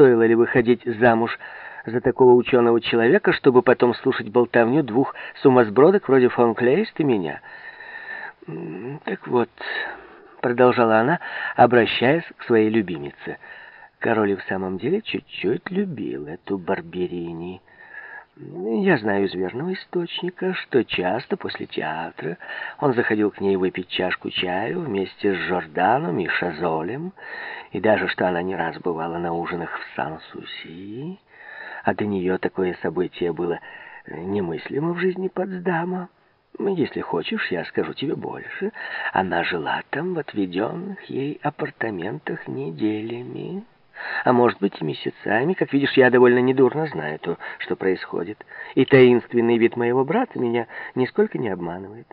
стоило ли выходить замуж за такого ученого человека, чтобы потом слушать болтовню двух сумасбродок вроде фон Клейст и меня. Так вот, продолжала она, обращаясь к своей любимице. Король в самом деле чуть-чуть любил эту Барберини. Я знаю из верного источника, что часто после театра он заходил к ней выпить чашку чаю вместе с Жорданом и Шазолем, и даже что она не раз бывала на ужинах в Сан-Суси, а до нее такое событие было немыслимо в жизни Потсдама. Если хочешь, я скажу тебе больше. Она жила там в отведенных ей апартаментах неделями а может быть и месяцами. Как видишь, я довольно недурно знаю то, что происходит. И таинственный вид моего брата меня нисколько не обманывает.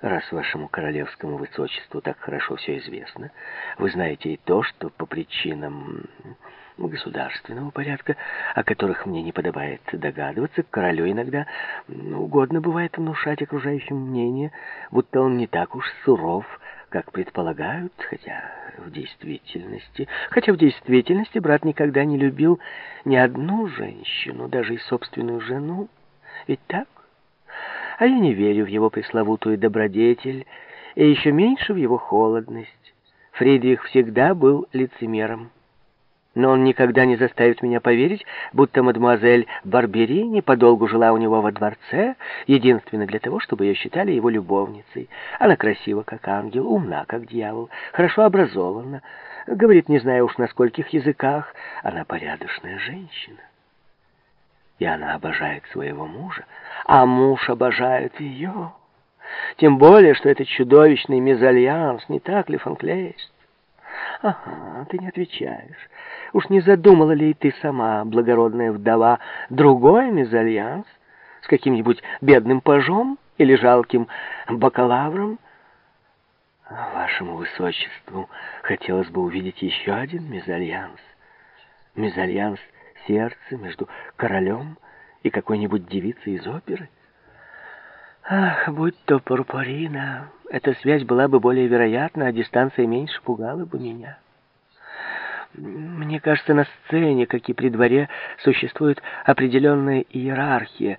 Раз вашему королевскому высочеству так хорошо все известно, вы знаете и то, что по причинам государственного порядка, о которых мне не подобает догадываться, королю иногда угодно бывает внушать окружающим мнение, будто он не так уж суров, как предполагают, хотя в действительности... Хотя в действительности брат никогда не любил ни одну женщину, даже и собственную жену. Ведь так? А я не верю в его пресловутую добродетель, и еще меньше в его холодность. Фридрих всегда был лицемером. Но он никогда не заставит меня поверить, будто мадемуазель Барберини подолгу жила у него во дворце, единственно для того, чтобы ее считали его любовницей. Она красива, как ангел, умна, как дьявол, хорошо образована, говорит, не знаю уж на скольких языках, она порядочная женщина. И она обожает своего мужа, а муж обожает ее. Тем более, что это чудовищный мезальянс, не так ли, Фанклейст? Ага, ты не отвечаешь. Уж не задумала ли ты сама, благородная вдова, другой мезальянс с каким-нибудь бедным пажом или жалким бакалавром? Вашему высочеству хотелось бы увидеть еще один мезальянс. Мезальянс сердца между королем и какой-нибудь девицей из оперы. Ах, будь то пурпурина, эта связь была бы более вероятна, а дистанция меньше пугала бы меня. Мне кажется, на сцене, как и при дворе, существует определенная иерархия,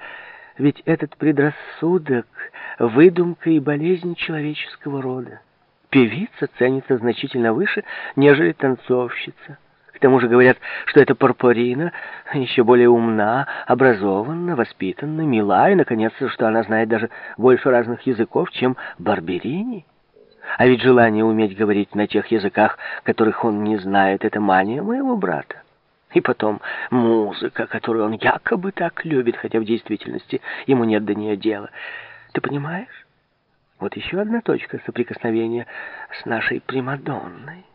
ведь этот предрассудок — выдумка и болезнь человеческого рода. Певица ценится значительно выше, нежели танцовщица. К тому же говорят, что эта Порпорина еще более умна, образованна, воспитанна, мила, и, наконец, что она знает даже больше разных языков, чем Барберини. А ведь желание уметь говорить на тех языках, которых он не знает, это мания моего брата. И потом музыка, которую он якобы так любит, хотя в действительности ему нет до нее дела. Ты понимаешь? Вот еще одна точка соприкосновения с нашей Примадонной.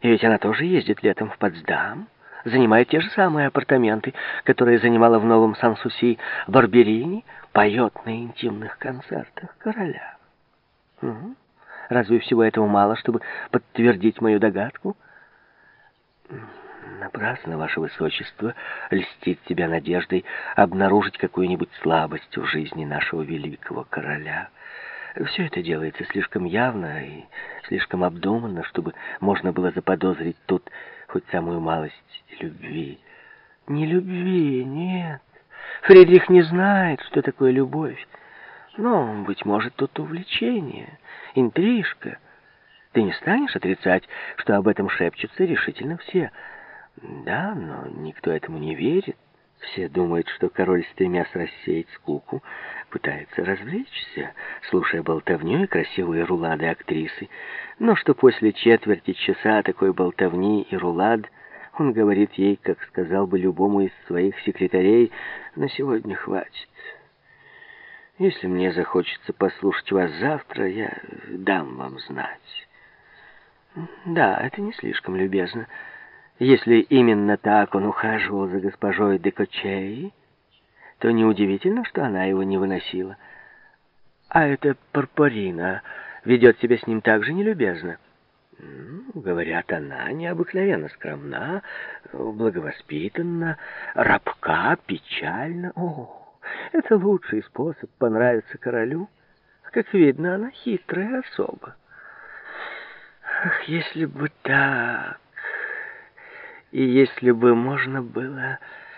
И ведь она тоже ездит летом в Потсдам, занимает те же самые апартаменты, которые занимала в Новом Сан-Суси Барберини, поет на интимных концертах короля. Угу. Разве всего этого мало, чтобы подтвердить мою догадку? Напрасно, ваше высочество, льстит тебя надеждой обнаружить какую-нибудь слабость в жизни нашего великого короля. Все это делается слишком явно и слишком обдуманно, чтобы можно было заподозрить тут хоть самую малость любви. Не любви, нет. Фридрих не знает, что такое любовь. Но, быть может, тут увлечение, интрижка. Ты не станешь отрицать, что об этом шепчутся решительно все. Да, но никто этому не верит. Все думают, что король, стремясь рассеять скуку, пытается развлечься, слушая болтовню и красивые рулады актрисы. Но что после четверти часа такой болтовни и рулад он говорит ей, как сказал бы любому из своих секретарей, «На сегодня хватит». Если мне захочется послушать вас завтра, я дам вам знать. Да, это не слишком любезно. Если именно так он ухаживал за госпожой Декочей, то неудивительно, что она его не выносила. А эта Парпорина ведет себя с ним так же нелюбезно. Говорят, она необыкновенно скромна, благовоспитанна, рабка, печальна. О, это лучший способ понравиться королю. Как видно, она хитрая особа. Ах, если бы так... И если бы можно было